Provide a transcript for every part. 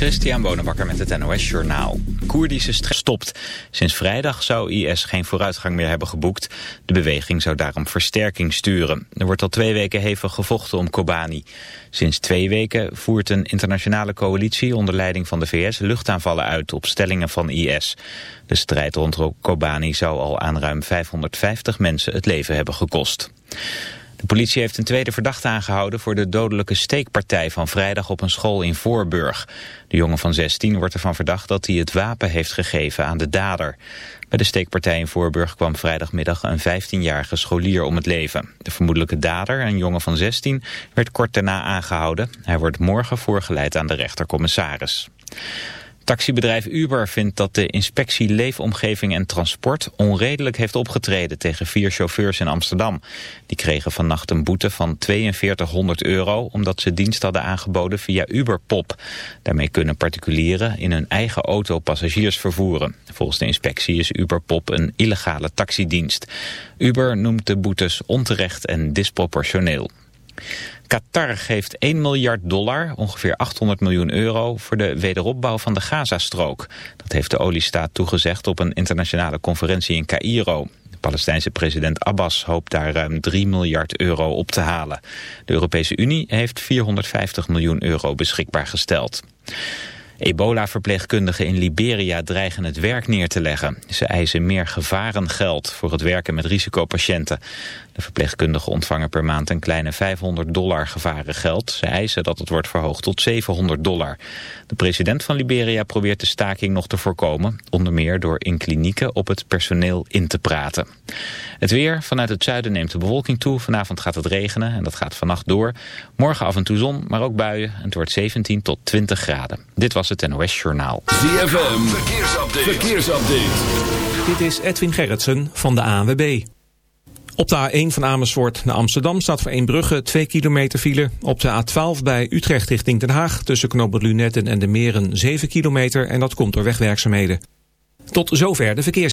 Christian Bonenbakker met het NOS Journaal. Koerdische strijd stopt. Sinds vrijdag zou IS geen vooruitgang meer hebben geboekt. De beweging zou daarom versterking sturen. Er wordt al twee weken hevig gevochten om Kobani. Sinds twee weken voert een internationale coalitie onder leiding van de VS luchtaanvallen uit op stellingen van IS. De strijd rond Kobani zou al aan ruim 550 mensen het leven hebben gekost. De politie heeft een tweede verdachte aangehouden voor de dodelijke steekpartij van vrijdag op een school in Voorburg. De jongen van 16 wordt ervan verdacht dat hij het wapen heeft gegeven aan de dader. Bij de steekpartij in Voorburg kwam vrijdagmiddag een 15-jarige scholier om het leven. De vermoedelijke dader, een jongen van 16, werd kort daarna aangehouden. Hij wordt morgen voorgeleid aan de rechtercommissaris. Taxibedrijf Uber vindt dat de inspectie Leefomgeving en Transport onredelijk heeft opgetreden tegen vier chauffeurs in Amsterdam. Die kregen vannacht een boete van 4200 euro omdat ze dienst hadden aangeboden via Uberpop. Daarmee kunnen particulieren in hun eigen auto passagiers vervoeren. Volgens de inspectie is Uberpop een illegale taxidienst. Uber noemt de boetes onterecht en disproportioneel. Qatar geeft 1 miljard dollar, ongeveer 800 miljoen euro, voor de wederopbouw van de Gazastrook. Dat heeft de oliestaat toegezegd op een internationale conferentie in Cairo. De Palestijnse president Abbas hoopt daar ruim 3 miljard euro op te halen. De Europese Unie heeft 450 miljoen euro beschikbaar gesteld. Ebola-verpleegkundigen in Liberia dreigen het werk neer te leggen. Ze eisen meer gevarengeld voor het werken met risicopatiënten. De verpleegkundigen ontvangen per maand een kleine 500 dollar gevarengeld. Ze eisen dat het wordt verhoogd tot 700 dollar. De president van Liberia probeert de staking nog te voorkomen. Onder meer door in klinieken op het personeel in te praten. Het weer. Vanuit het zuiden neemt de bewolking toe. Vanavond gaat het regenen en dat gaat vannacht door. Morgen af en toe zon, maar ook buien. Het wordt 17 tot 20 graden. Dit was het NOS Journaal. ZFM. Verkeersupdate. Verkeersupdate. Dit is Edwin Gerritsen van de ANWB. Op de A1 van Amersfoort naar Amsterdam staat voor Eembrugge 2 kilometer file. Op de A12 bij Utrecht richting Den Haag tussen knooppunt Lunetten en de Meren 7 kilometer en dat komt door wegwerkzaamheden. Tot zover de verkeers.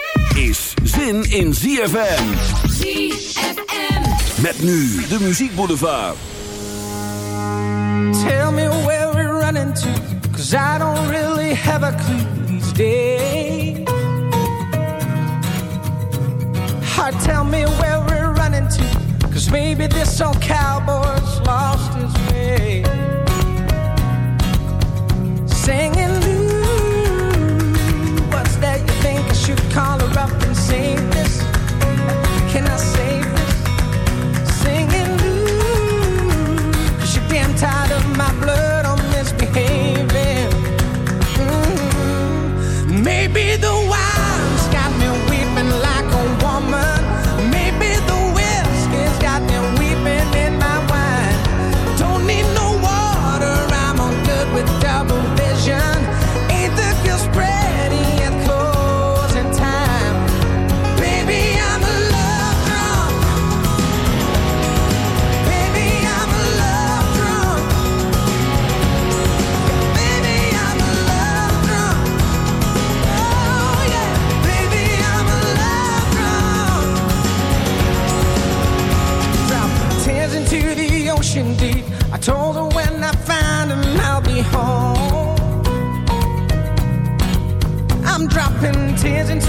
is zin in ZFM. ZFM. Met nu de Muziekboulevard. Tell me where we're running to, cause I don't really have a clue these days. Heart, tell me where we're running to, cause maybe this old cowboy's lost his way.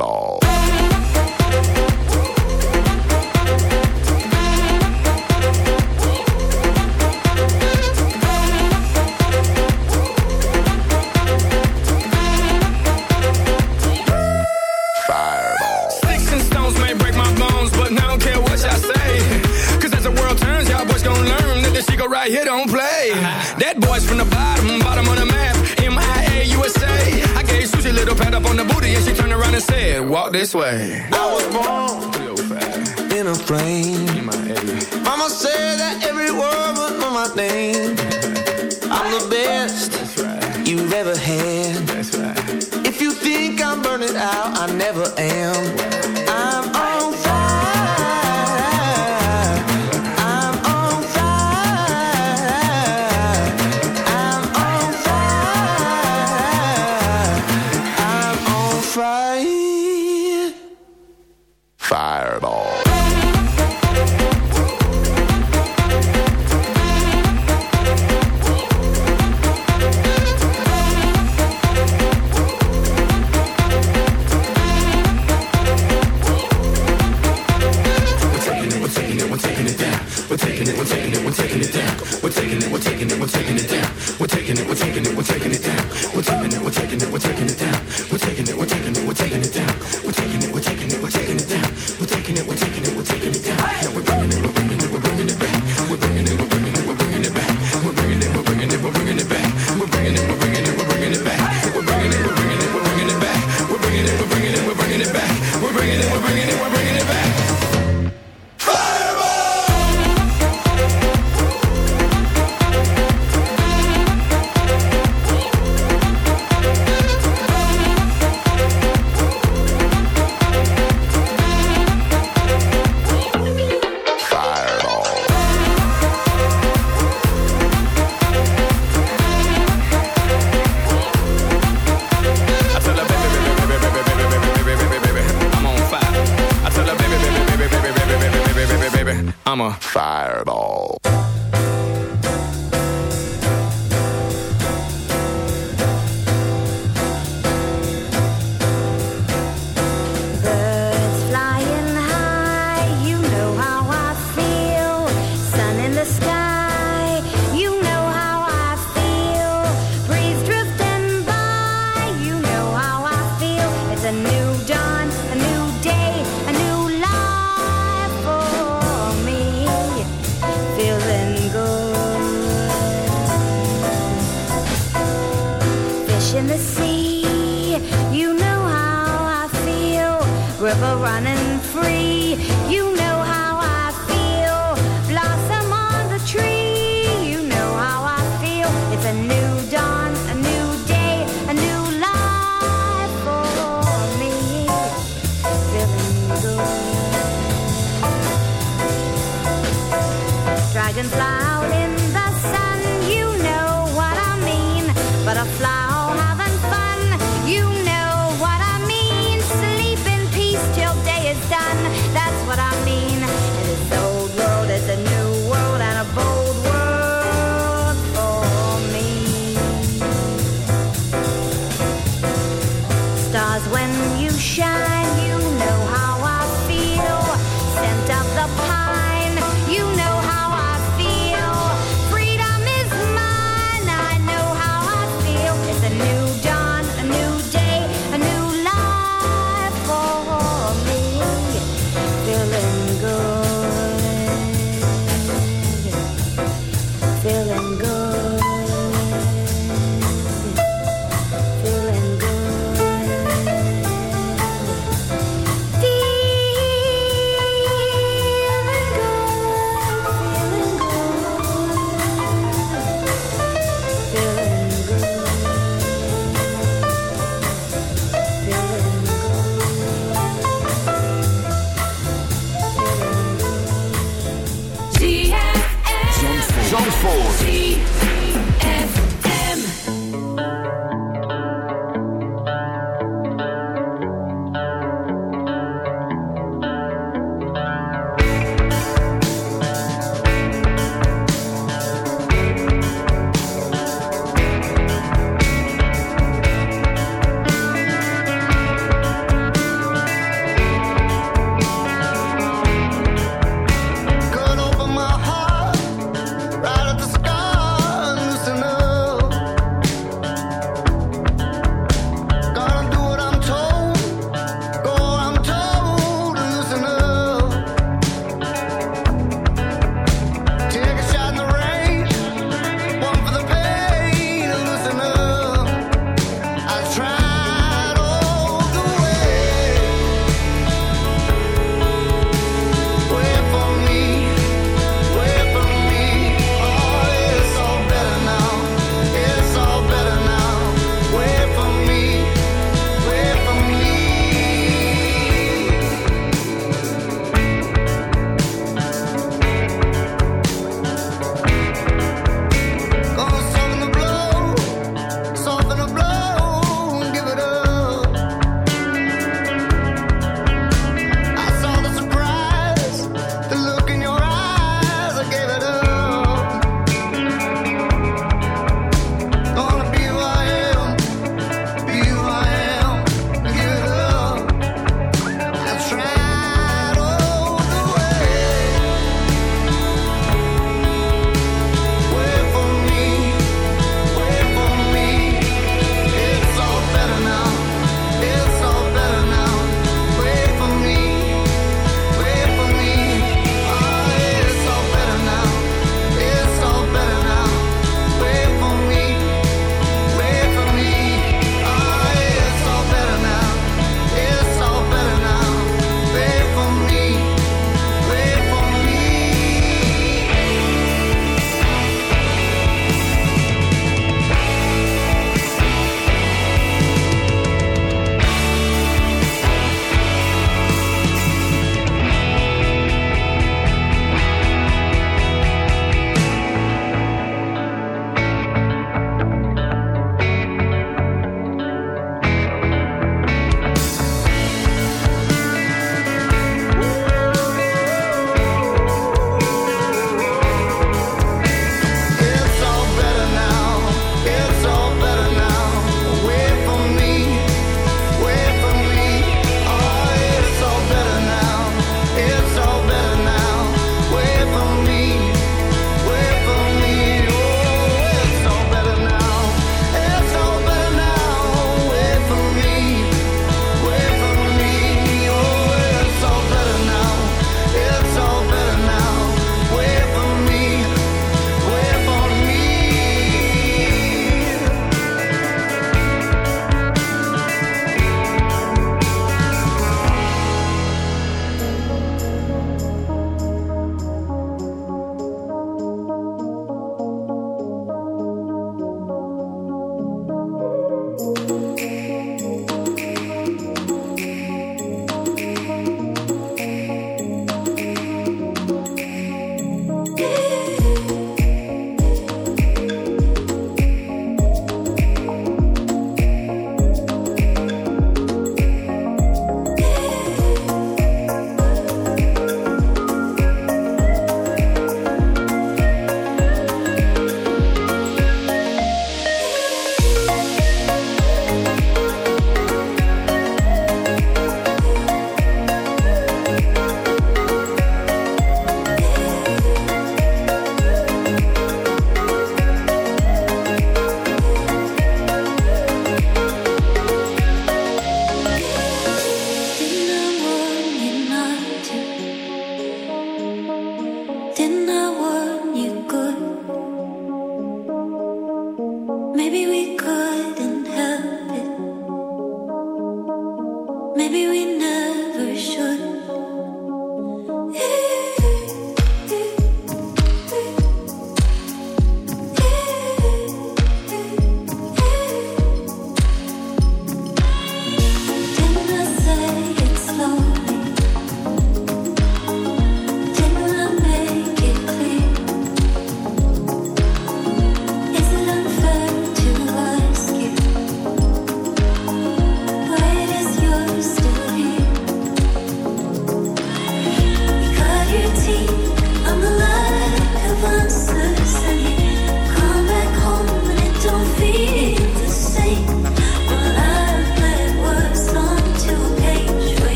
All. way. Cause when you shine, you know how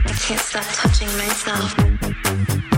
I can't stop touching myself.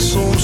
son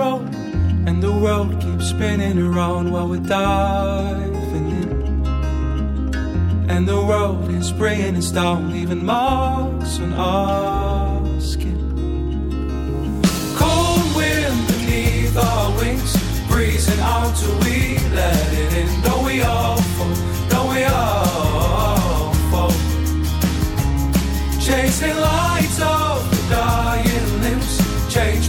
own, and the world keeps spinning around while we're diving in. And the world is bringing us down, leaving marks on our skin. Cold wind beneath our wings, breezing out till we let it in. Don't we all fall? Don't we all fall? Chasing lights of the dying limbs, change